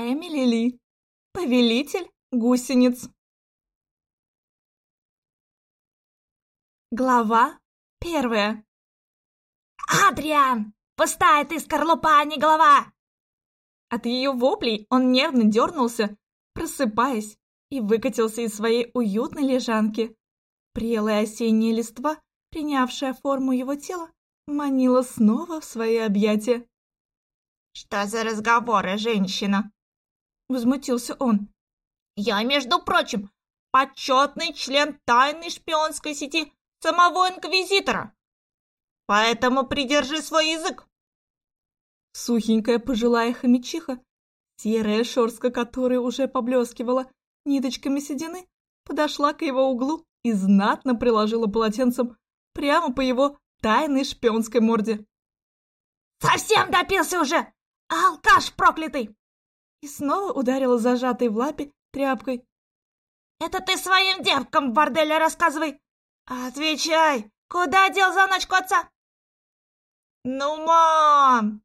Эмили Ли, повелитель гусениц. Глава первая. «Адриан! Пустая ты скорлупа, а не голова!» От ее воплей он нервно дернулся, просыпаясь, и выкатился из своей уютной лежанки. Прелая осенняя листва, принявшая форму его тела, манила снова в свои объятия. «Что за разговоры, женщина?» — возмутился он. «Я, между прочим, почетный член тайной шпионской сети самого Инквизитора. Поэтому придержи свой язык!» Сухенькая пожилая хомячиха, серая шерстка которой уже поблескивала ниточками седины, подошла к его углу и знатно приложила полотенцем прямо по его тайной шпионской морде. «Совсем допился уже! Алкаш проклятый!» И снова ударила зажатой в лапе тряпкой. «Это ты своим девкам в борделе рассказывай! Отвечай, куда дел заначку отца?» «Ну, мам!»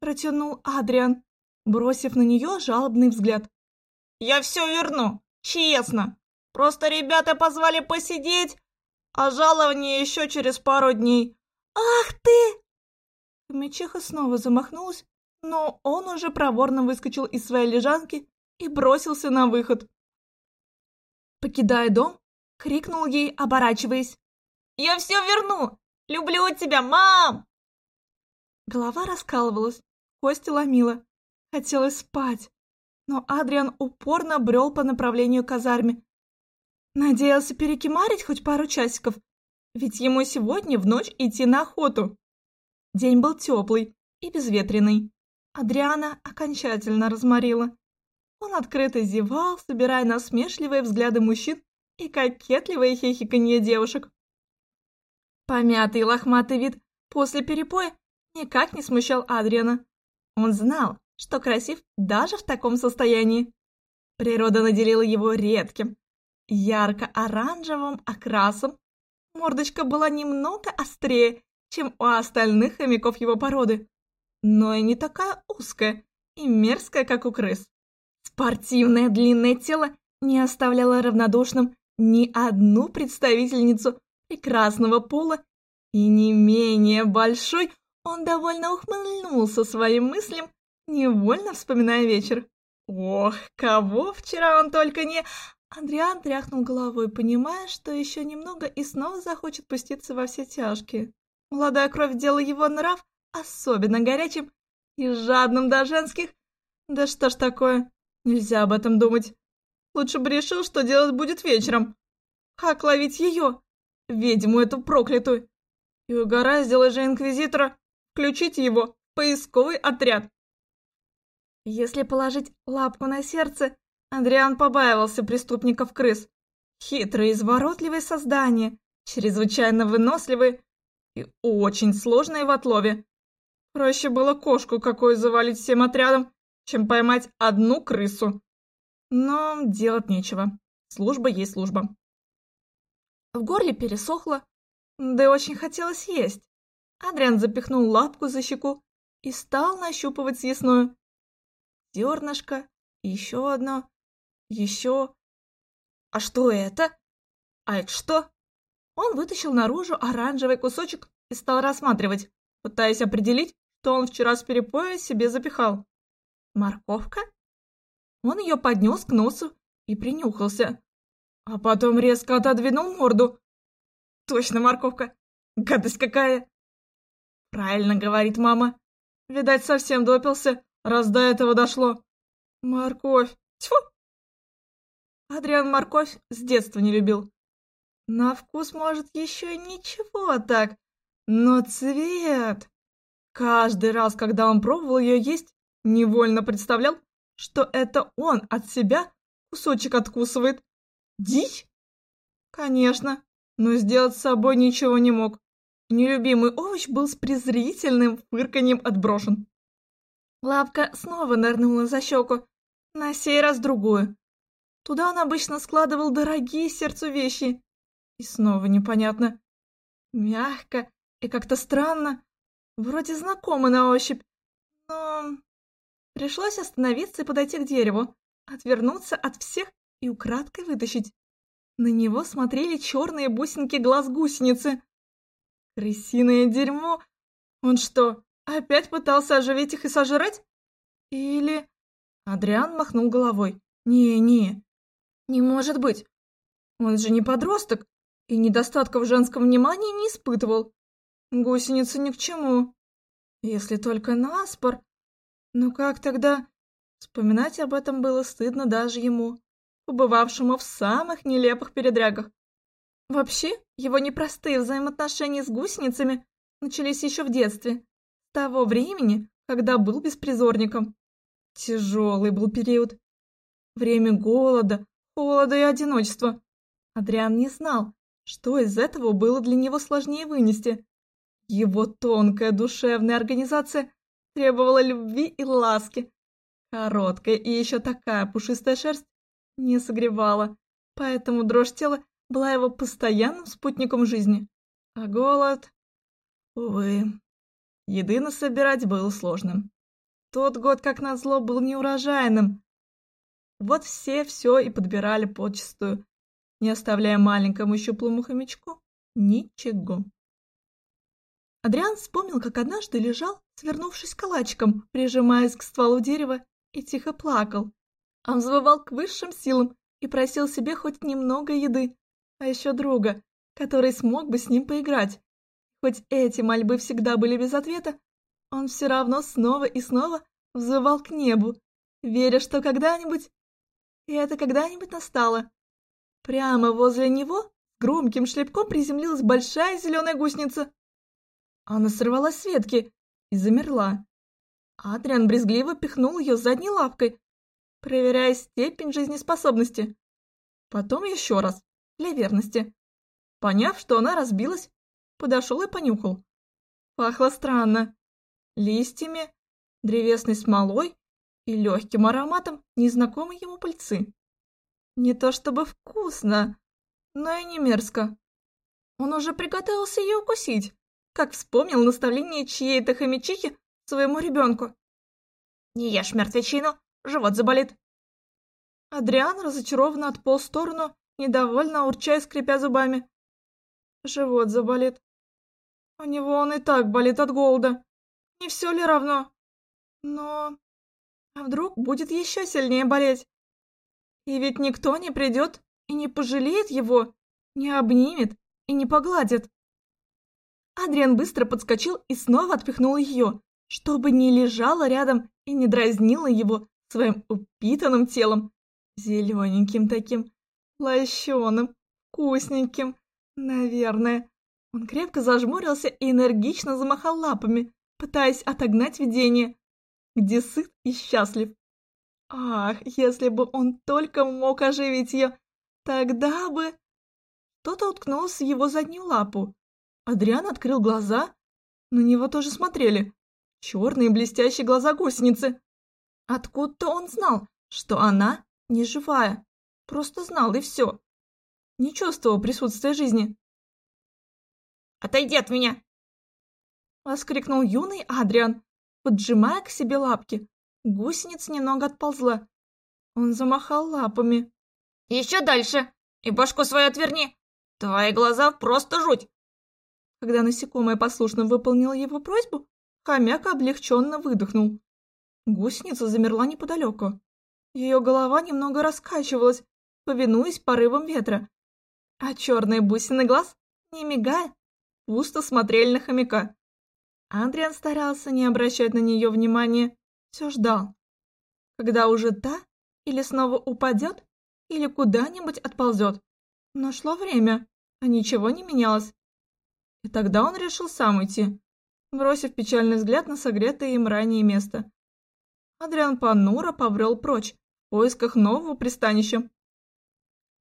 Протянул Адриан, бросив на нее жалобный взгляд. «Я все верну, честно. Просто ребята позвали посидеть, а жалование еще через пару дней». «Ах ты!» Мечиха снова замахнулась, но он уже проворно выскочил из своей лежанки и бросился на выход. Покидая дом, крикнул ей, оборачиваясь. «Я все верну! Люблю тебя, мам!» Голова раскалывалась, кости ломила. Хотелось спать, но Адриан упорно брел по направлению к казарме. Надеялся перекимарить хоть пару часиков, ведь ему сегодня в ночь идти на охоту. День был теплый и безветренный. Адриана окончательно разморила. Он открыто зевал, собирая насмешливые взгляды мужчин и кокетливое хихиканье девушек. Помятый лохматый вид после перепоя никак не смущал Адриана. Он знал, что красив даже в таком состоянии. Природа наделила его редким, ярко-оранжевым окрасом. Мордочка была немного острее, чем у остальных хомяков его породы, но и не такая узкая и мерзкая, как у крыс. Спортивное длинное тело не оставляло равнодушным ни одну представительницу прекрасного пола, и не менее большой он довольно ухмыльнулся своим мыслям, невольно вспоминая вечер. Ох, кого вчера он только не... Андриан тряхнул головой, понимая, что еще немного и снова захочет пуститься во все тяжкие. Молодая кровь делала его нрав особенно горячим и жадным до женских. Да что ж такое, нельзя об этом думать. Лучше бы решил, что делать будет вечером. Как ловить ее, ведьму эту проклятую? И угораздило же инквизитора включить его в поисковый отряд. Если положить лапку на сердце, Андриан побаивался преступников-крыс. Хитрые, изворотливые создания, чрезвычайно выносливые и очень сложные в отлове. Проще было кошку какую завалить всем отрядом, чем поймать одну крысу. Но делать нечего. Служба есть служба. В горле пересохло, да и очень хотелось есть. Адриан запихнул лапку за щеку и стал нащупывать съестную. Зернышко, еще одно, еще... А что это? А это что? Он вытащил наружу оранжевый кусочек и стал рассматривать, пытаясь определить, что он вчера с перепоя себе запихал. Морковка? Он ее поднес к носу и принюхался, а потом резко отодвинул морду. Точно морковка. Гадость какая. Правильно говорит мама. Видать, совсем допился, раз до этого дошло. Морковь. Тьфу! Адриан морковь с детства не любил. На вкус, может, еще ничего так, но цвет... Каждый раз, когда он пробовал ее есть, невольно представлял, что это он от себя кусочек откусывает. Дичь? Конечно, но сделать с собой ничего не мог. Нелюбимый овощ был с презрительным фырканьем отброшен. Лапка снова нырнула за щеку, на сей раз другую. Туда он обычно складывал дорогие сердцу вещи. И снова непонятно. Мягко и как-то странно. Вроде знакомо на ощупь, но... Пришлось остановиться и подойти к дереву, отвернуться от всех и украдкой вытащить. На него смотрели черные бусинки глаз гусеницы. Крысиное дерьмо! Он что, опять пытался оживить их и сожрать? Или... Адриан махнул головой. Не-не, не может быть. Он же не подросток и недостатков женского внимания не испытывал. Гусеница ни к чему. Если только наспор. Ну как тогда? Вспоминать об этом было стыдно даже ему, побывавшему в самых нелепых передрягах. Вообще, его непростые взаимоотношения с гусеницами начались еще в детстве, с того времени, когда был беспризорником. Тяжелый был период. Время голода, холода и одиночества. Адриан не знал, что из этого было для него сложнее вынести. Его тонкая душевная организация требовала любви и ласки. Короткая и еще такая пушистая шерсть не согревала, поэтому дрожь тела была его постоянным спутником жизни. А голод... Увы, еды насобирать было сложным. Тот год, как назло, был неурожайным. Вот все все и подбирали почистую, не оставляя маленькому щуплому хомячку ничего. Адриан вспомнил, как однажды лежал, свернувшись калачиком, прижимаясь к стволу дерева, и тихо плакал. Он взвывал к высшим силам и просил себе хоть немного еды, а еще друга, который смог бы с ним поиграть. Хоть эти мольбы всегда были без ответа, он все равно снова и снова взывал к небу, веря, что когда-нибудь... И это когда-нибудь настало. Прямо возле него громким шлепком приземлилась большая зеленая гусеница. Она сорвалась с ветки и замерла. Адриан брезгливо пихнул ее задней лапкой, проверяя степень жизнеспособности. Потом еще раз, для верности. Поняв, что она разбилась, подошел и понюхал. Пахло странно. Листьями, древесной смолой и легким ароматом незнакомой ему пыльцы. Не то чтобы вкусно, но и не мерзко. Он уже приготовился ее укусить, как вспомнил наставление чьей-то хомячихи своему ребенку. «Не ешь мертвечину, живот заболит». Адриан разочарованно отполз в сторону, недовольно урча и скрипя зубами. Живот заболит. У него он и так болит от голода. Не все ли равно? Но... А вдруг будет еще сильнее болеть? И ведь никто не придет и не пожалеет его, не обнимет и не погладит. Адриан быстро подскочил и снова отпихнул ее, чтобы не лежала рядом и не дразнила его своим упитанным телом, зелененьким таким, лощеным, вкусненьким, наверное. Он крепко зажмурился и энергично замахал лапами, пытаясь отогнать видение, где сыт и счастлив. Ах, если бы он только мог оживить ее, тогда бы... Кто-то уткнулся в его заднюю лапу, Адриан открыл глаза. На него тоже смотрели. Черные блестящие глаза гусеницы. Откуда-то он знал, что она не живая. Просто знал, и все. Не чувствовал присутствия жизни. «Отойди от меня!» Воскликнул юный Адриан, поджимая к себе лапки. Гусеница немного отползла. Он замахал лапами. «Еще дальше! И башку свою отверни! Твои глаза просто жуть! Когда насекомое послушно выполнило его просьбу, хомяк облегченно выдохнул. Гусеница замерла неподалеку. Ее голова немного раскачивалась, повинуясь порывам ветра, а черные бусины глаз, не мигая, пусто смотрели на хомяка. Андриан старался не обращать на нее внимания, все ждал. Когда уже та или снова упадет, или куда-нибудь отползет. Но шло время, а ничего не менялось. И тогда он решил сам уйти, бросив печальный взгляд на согретое им ранее место. Адриан понуро побрел прочь, в поисках нового пристанища.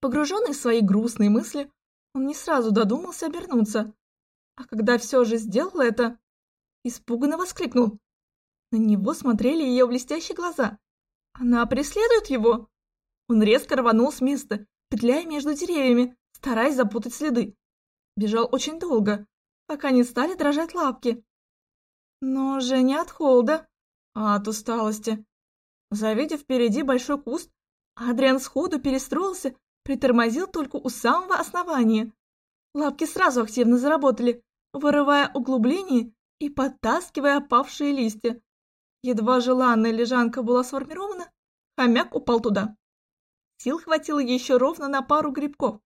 Погруженный в свои грустные мысли, он не сразу додумался обернуться, а когда все же сделал это, испуганно воскликнул. На него смотрели ее блестящие глаза. Она преследует его? Он резко рванул с места, петляя между деревьями, стараясь запутать следы. Бежал очень долго, пока не стали дрожать лапки. Но уже не от холода, а от усталости. Завидев впереди большой куст, Адриан сходу перестроился, притормозил только у самого основания. Лапки сразу активно заработали, вырывая углубление и подтаскивая опавшие листья. Едва желанная лежанка была сформирована, хомяк упал туда. Сил хватило еще ровно на пару грибков.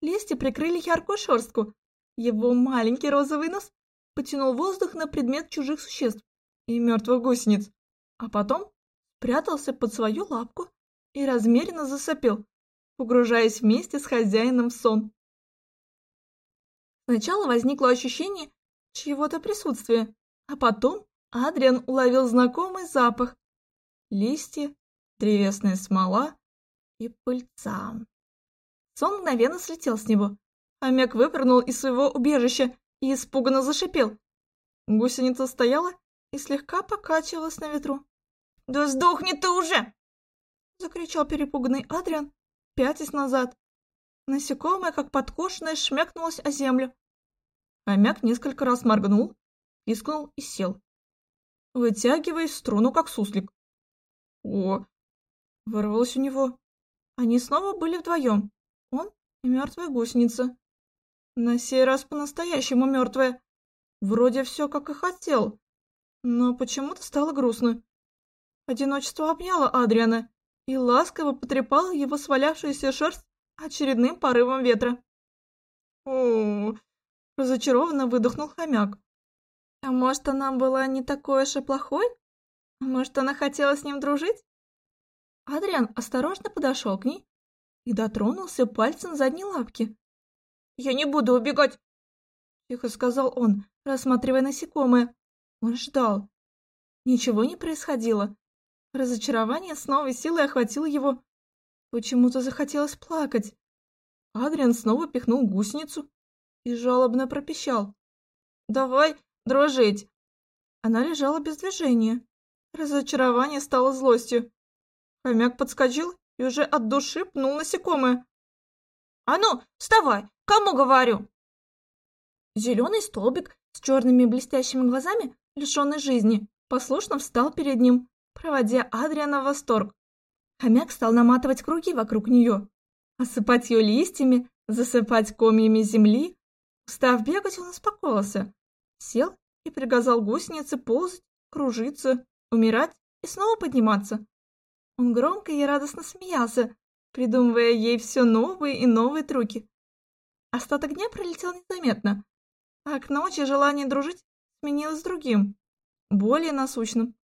Листья прикрыли яркую шерстку. Его маленький розовый нос потянул воздух на предмет чужих существ и мертвых гусениц, а потом прятался под свою лапку и размеренно засопел, погружаясь вместе с хозяином в сон. Сначала возникло ощущение чьего-то присутствия, а потом Адриан уловил знакомый запах. Листья, древесная смола и пыльца. Сон мгновенно слетел с него. Хомяк выпрыгнул из своего убежища и испуганно зашипел. Гусеница стояла и слегка покачивалась на ветру. «Да сдохни ты уже!» Закричал перепуганный Адриан, пятясь назад. Насекомое, как подкошенное, шмякнулось о землю. Хомяк несколько раз моргнул, пискнул и сел, вытягиваясь в струну, как суслик. О, вырвалось у него. Они снова были вдвоем, он и мертвая гусеница. На сей раз по-настоящему мертвая. Вроде все как и хотел, но почему-то стало грустно. Одиночество обняло Адриана и ласково потрепало его свалявшуюся шерсть очередным порывом ветра. О, разочарованно выдохнул хомяк. А может, она была не такой уж и плохой? А может, она хотела с ним дружить? Адриан осторожно подошел к ней и дотронулся пальцем задней лапки. «Я не буду убегать!» — тихо сказал он, рассматривая насекомое. Он ждал. Ничего не происходило. Разочарование с новой силой охватило его. Почему-то захотелось плакать. Адриан снова пихнул гусеницу и жалобно пропищал. «Давай дружить!» Она лежала без движения. Разочарование стало злостью. Хомяк подскочил и уже от души пнул насекомое. «А ну, вставай! Кому говорю?» Зеленый столбик с черными блестящими глазами, лишенный жизни, послушно встал перед ним, проводя Адриана в восторг. Хомяк стал наматывать круги вокруг нее, осыпать ее листьями, засыпать комьями земли. Устав бегать, он успокоился, сел и приказал гусенице ползать, кружиться, умирать и снова подниматься. Он громко и радостно смеялся, придумывая ей все новые и новые трюки. Остаток дня пролетел незаметно, а к ночи желание дружить сменилось другим, более насущным.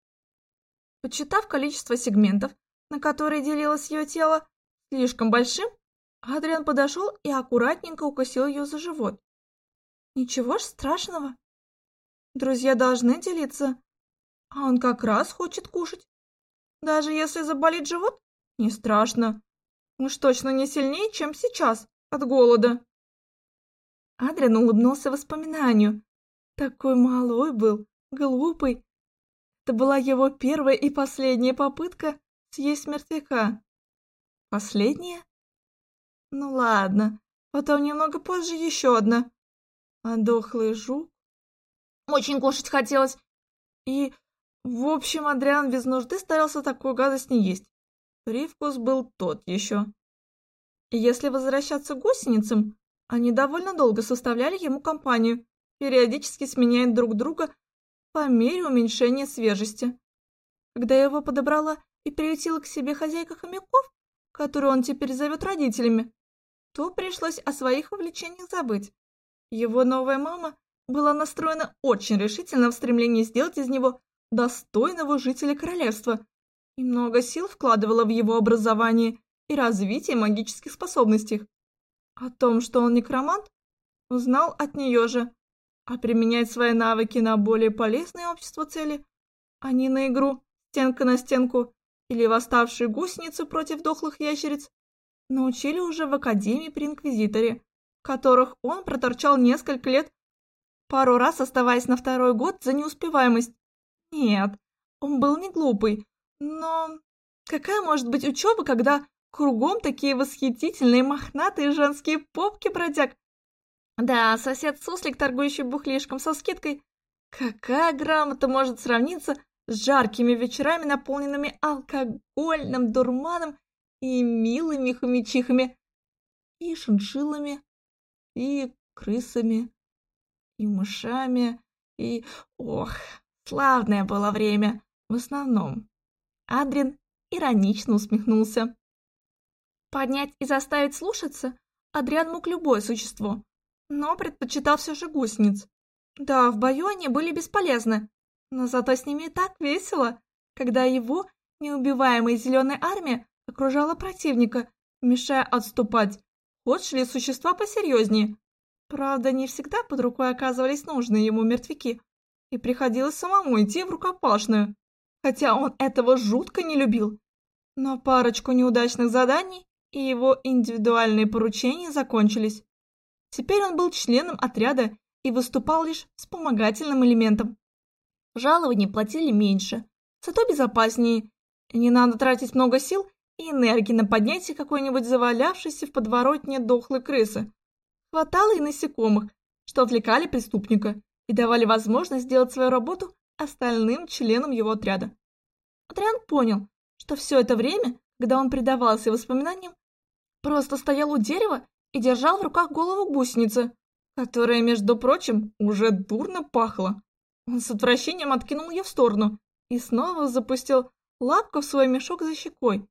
Подсчитав количество сегментов, на которые делилось ее тело, слишком большим, Адриан подошел и аккуратненько укусил ее за живот. Ничего ж страшного. Друзья должны делиться, а он как раз хочет кушать. Даже если заболит живот, не страшно. Уж точно не сильнее, чем сейчас, от голода. Адриан улыбнулся воспоминанию. Такой малой был, глупый. Это была его первая и последняя попытка съесть мертвяка. Последняя? Ну ладно, потом немного позже еще одна. А дохлый жук? Очень кушать хотелось. И в общем, Адриан без нужды старался такую гадость не есть. Привкус был тот еще. Если возвращаться к гусеницам, они довольно долго составляли ему компанию, периодически сменяя друг друга по мере уменьшения свежести. Когда я его подобрала и приютила к себе хозяйка хомяков, которую он теперь зовет родителями, то пришлось о своих увлечениях забыть. Его новая мама была настроена очень решительно в стремлении сделать из него достойного жителя королевства и много сил вкладывала в его образование и развитие магических способностей. О том, что он некромант, узнал от нее же, а применять свои навыки на более полезные общество цели, а не на игру стенка на стенку или восставшие гусеницы против дохлых ящериц, научили уже в Академии при Инквизиторе, которых он проторчал несколько лет, пару раз оставаясь на второй год за неуспеваемость. Нет, он был не глупый, но какая может быть учеба, когда кругом такие восхитительные мохнатые женские попки бродяг? Да, сосед Суслик, торгующий бухлишком со скидкой. Какая грамота может сравниться с жаркими вечерами, наполненными алкогольным дурманом и милыми хомячихами, и шиншиллами, и крысами, и мышами, и... Ох, славное было время, в основном. Адрин иронично усмехнулся. Поднять и заставить слушаться Адриан мог любое существо, но предпочитал все же гусениц. Да, в бою они были бесполезны, но зато с ними так весело, когда его неубиваемая зеленая армия окружала противника, мешая отступать. Вот шли существа посерьезнее. Правда, не всегда под рукой оказывались нужные ему мертвяки, и приходилось самому идти в рукопашную, хотя он этого жутко не любил. Но парочку неудачных заданий и его индивидуальные поручения закончились. Теперь он был членом отряда и выступал лишь вспомогательным элементом. Жалования платили меньше, зато безопаснее. Не надо тратить много сил и энергии на поднятие какой-нибудь завалявшейся в подворотне дохлой крысы. Хватало и насекомых, что отвлекали преступника и давали возможность сделать свою работу остальным членам его отряда. Адриан понял, что все это время, когда он предавался воспоминаниям, просто стоял у дерева и держал в руках голову гусеницы, которая, между прочим, уже дурно пахла. Он с отвращением откинул ее в сторону и снова запустил лапку в свой мешок за щекой.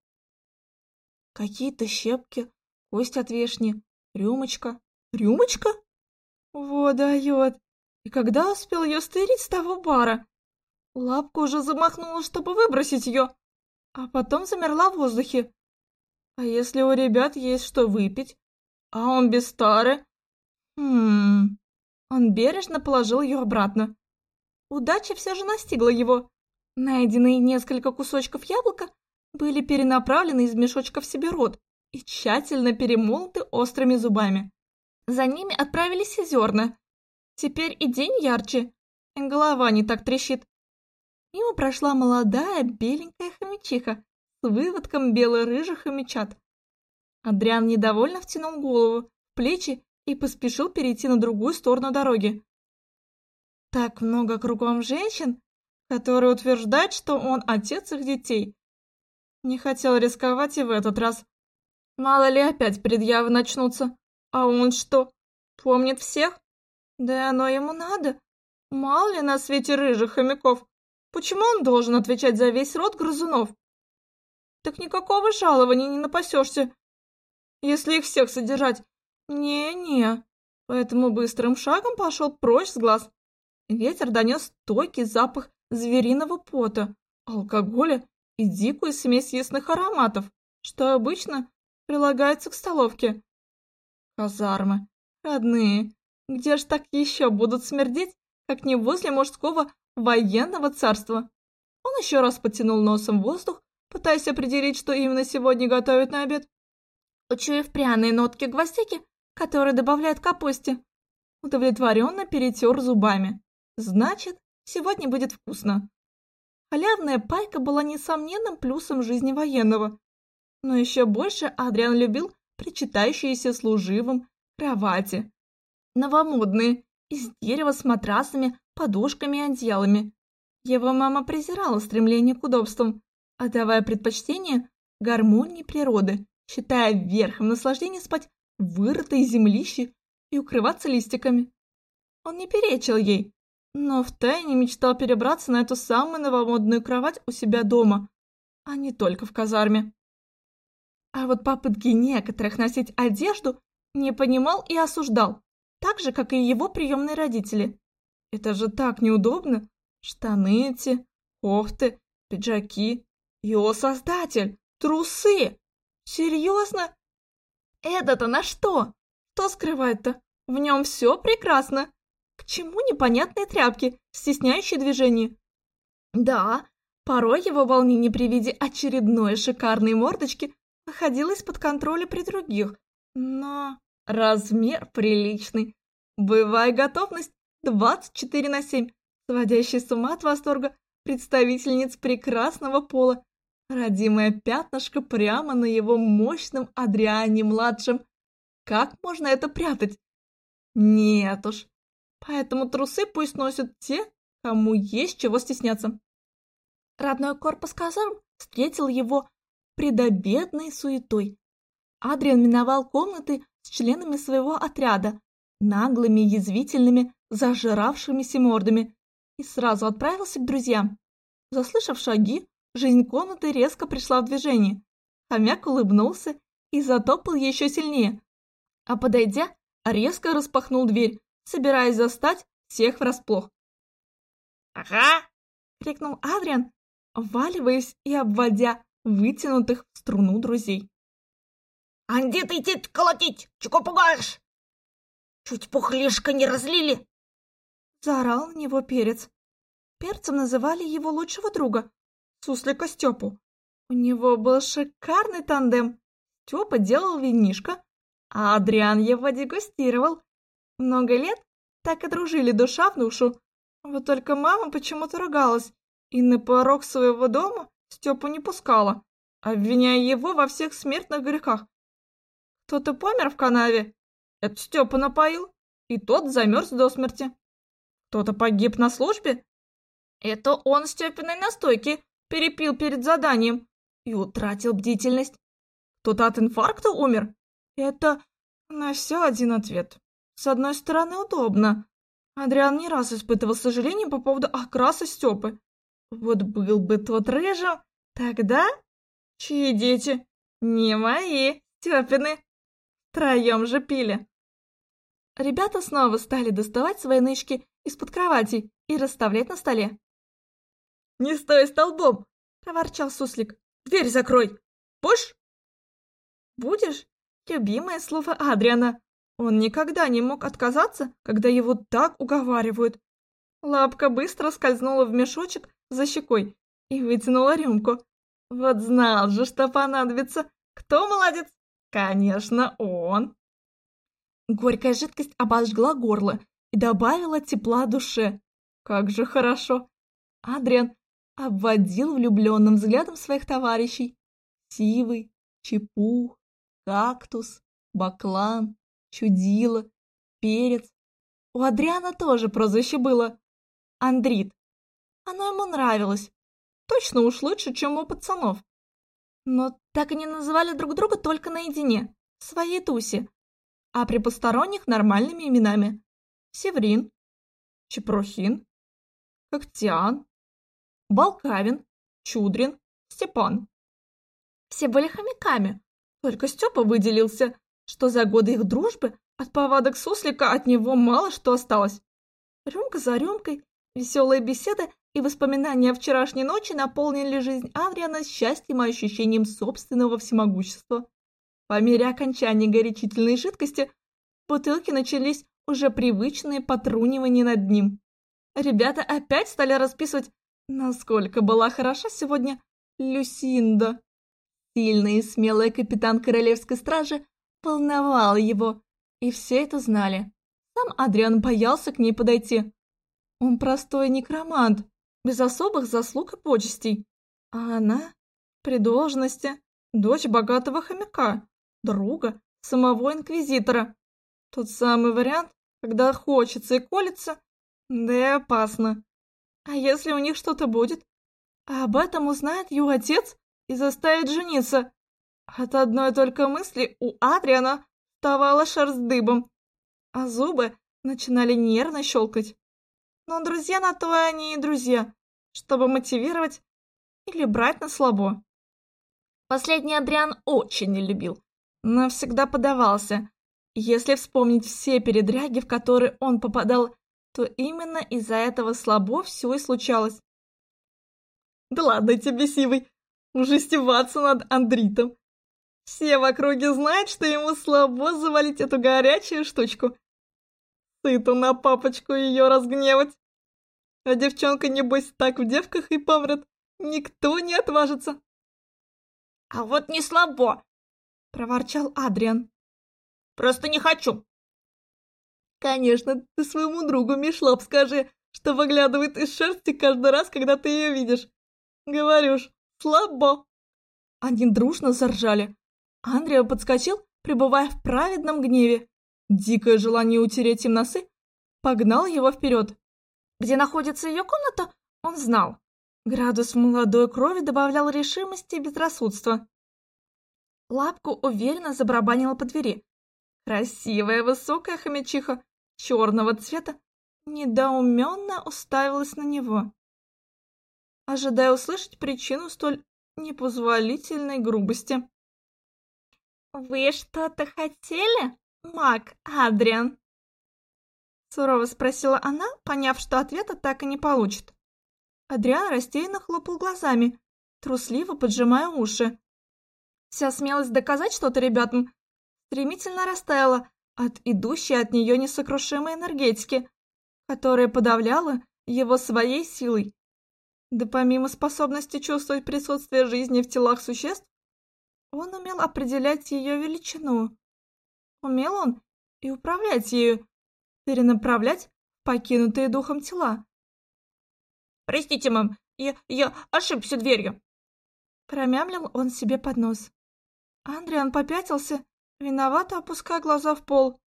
Какие-то щепки, кость от вешни, рюмочка. Рюмочка? Во дает! И когда успел ее стырить с того бара? Лапка уже замахнула, чтобы выбросить ее, а потом замерла в воздухе. А если у ребят есть что выпить, а он без тары? Хм... Он бережно положил ее обратно. Удача все же настигла его. Найденные несколько кусочков яблока были перенаправлены из мешочка в себе рот и тщательно перемолоты острыми зубами. За ними отправились и зерна. Теперь и день ярче, голова не так трещит. Мимо прошла молодая беленькая хомячиха с выводком бело-рыжих хомячат. Адриан недовольно втянул голову плечи и поспешил перейти на другую сторону дороги. Так много кругом женщин, которые утверждают, что он отец их детей. Не хотел рисковать и в этот раз. Мало ли опять предъявы начнутся. А он что, помнит всех? Да оно ему надо. Мало ли на свете рыжих хомяков. Почему он должен отвечать за весь род грызунов? Так никакого жалования не напасешься, если их всех содержать. Не-не. Поэтому быстрым шагом пошел прочь с глаз. Ветер донес стойкий запах звериного пота, алкоголя и дикую смесь ясных ароматов, что обычно прилагается к столовке. Казармы. Родные. Где ж так еще будут смердеть, как не возле мужского военного царства? Он еще раз потянул носом воздух, пытаясь определить, что именно сегодня готовят на обед. Учуяв пряные нотки гвоздики, которые добавляют капусте, удовлетворенно перетер зубами. Значит, сегодня будет вкусно. Халявная пайка была несомненным плюсом жизни военного. Но еще больше Адриан любил причитающиеся служивым кровати. Новомодные, из дерева с матрасами, подушками и одеялами. Его мама презирала стремление к удобствам, отдавая предпочтение гармонии природы, считая верхом наслаждения спать в вырытой землище и укрываться листиками. Он не перечил ей, но втайне мечтал перебраться на эту самую новомодную кровать у себя дома, а не только в казарме. А вот попытки некоторых носить одежду не понимал и осуждал, так же, как и его приемные родители. Это же так неудобно. Штаны эти, кофты, пиджаки. Его создатель, трусы. Серьезно? Это-то на что? Что скрывает-то? В нем все прекрасно. К чему непонятные тряпки, стесняющие движение? Да, порой его волнение при виде очередной шикарной мордочки выходило из-под контроля при других, но размер приличный. Боевая готовность 24 на 7, сводящий с ума от восторга представительниц прекрасного пола, родимое пятнышко прямо на его мощном Адриане-младшем. Как можно это прятать? Нет уж, Поэтому трусы пусть носят те, кому есть чего стесняться. Родной корпус казарм встретил его предобедной суетой. Адриан миновал комнаты с членами своего отряда, наглыми, язвительными, зажиравшимися мордами, и сразу отправился к друзьям. Заслышав шаги, жизнь комнаты резко пришла в движение. Хомяк улыбнулся и затопал еще сильнее, а подойдя, резко распахнул дверь, собираясь застать всех врасплох. «Ага!» — крикнул Адриан, вваливаясь и обводя вытянутых в струну друзей. «А где ты идти колотить? Чего пугаешь? Чуть пухлишка не разлили!» Заорал на него перец. Перцем называли его лучшего друга, суслика Степу. У него был шикарный тандем. Степа делал винишко, а Адриан его дегустировал. Много лет так и дружили душа в душу. Вот только мама почему-то ругалась и на порог своего дома Степу не пускала, обвиняя его во всех смертных грехах. Кто-то помер в канаве, это Степа напоил, и тот замерз до смерти. Кто-то погиб на службе, это он Степиной настойки перепил перед заданием и утратил бдительность. Кто-то от инфаркта умер, это на все один ответ. С одной стороны, удобно. Адриан не раз испытывал сожаление по поводу окраса Степы. Вот был бы тот рыжим, тогда... Чьи дети? Не мои, Степины. Троем же пили. Ребята снова стали доставать свои нычки из-под кровати и расставлять на столе. «Не стой столбом!» — проворчал суслик. «Дверь закрой! Будешь?» «Будешь?» Любимое слово Адриана. Он никогда не мог отказаться, когда его так уговаривают. Лапка быстро скользнула в мешочек за щекой и вытянула рюмку. Вот знал же, что понадобится. Кто молодец? Конечно, он. Горькая жидкость обожгла горло и добавила тепла душе. Как же хорошо. Адриан обводил влюбленным взглядом своих товарищей. Сивый, чепух, кактус, баклан, чудило, перец. У Адриана тоже прозвище было Андрит. Оно ему нравилось. Точно уж лучше, чем у пацанов. Но так они называли друг друга только наедине, в своей тусе, а при посторонних нормальными именами. Севрин, Чепрохин, Коктян, Балкавин, Чудрин, Степан. Все были хомяками, только Степа выделился, что за годы их дружбы от повадок суслика от него мало что осталось. Рюмка за рюмкой, веселые беседы и воспоминания о вчерашней ночи наполнили жизнь Адриана счастьем и ощущением собственного всемогущества. По мере окончания горячительной жидкости в бутылке начались уже привычные потрунивания над ним. Ребята опять стали расписывать, насколько была хороша сегодня Люсинда. Сильный и смелый капитан Королевской стражи волновал его, и все это знали. Сам Адриан боялся к ней подойти. Он простой некромант, без особых заслуг и почестей. А она при должности, дочь богатого хомяка, друга самого инквизитора. Тот самый вариант, когда хочется и колется, да и опасно. А если у них что-то будет? А об этом узнает ее отец и заставить жениться. От одной только мысли у Адриана вставала шерсть дыбом, а зубы начинали нервно щелкать. Но друзья на то они и друзья, чтобы мотивировать или брать на слабо. Последний Адриан очень не любил, но всегда подавался. Если вспомнить все передряги, в которые он попадал, то именно из-за этого слабо все и случалось. «Да ладно тебе, Сивый, уже стеваться над Андритом. Все в округе знают, что ему слабо завалить эту горячую штучку. Сыто на папочку ее разгневать. А девчонка, небось, так в девках и помрет. Никто не отважится. — А вот не слабо, — проворчал Адриан. — Просто не хочу. — Конечно, ты своему другу Мишлоп скажи, что выглядывает из шерсти каждый раз, когда ты ее видишь. Говоришь, Слабо!» Они дружно заржали. Андреа подскочил, пребывая в праведном гневе. Дикое желание утереть им носы погнал его вперед. Где находится ее комната, он знал. Градус молодой крови добавлял решимости и безрассудства. Лапку уверенно забарабанила по двери. Красивая высокая хомячиха черного цвета недоуменно уставилась на него, ожидая услышать причину столь непозволительной грубости. «Вы что-то хотели, маг Адриан?» Сурово спросила она, поняв, что ответа так и не получит. Адриан растерянно хлопал глазами, трусливо поджимая уши. Вся смелость доказать что-то ребятам стремительно растаяла от идущей от нее несокрушимой энергетики, которая подавляла его своей силой. Да помимо способности чувствовать присутствие жизни в телах существ, он умел определять ее величину. Умел он и управлять ею, перенаправлять покинутые духом тела. «Простите, мам, я, я ошибся дверью!» Промямлил он себе под нос. Андриан попятился, виновато опуская глаза в пол.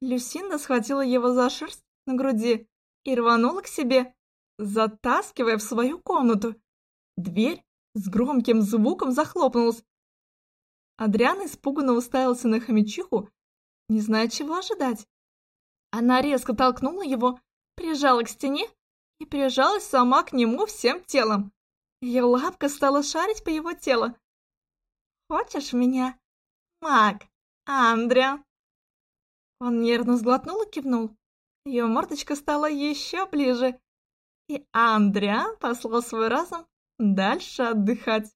Люсинда схватила его за шерсть на груди и рванула к себе, затаскивая в свою комнату. Дверь с громким звуком захлопнулась. Адриан испуганно уставился на хомячиху, не зная, чего ожидать. Она резко толкнула его, прижала к стене и прижалась сама к нему всем телом. Ее лапка стала шарить по его телу. «Хочешь меня, маг, Андреа?» Он нервно сглотнул и кивнул. Ее мордочка стала еще ближе, и Андреа послал свой разум дальше отдыхать.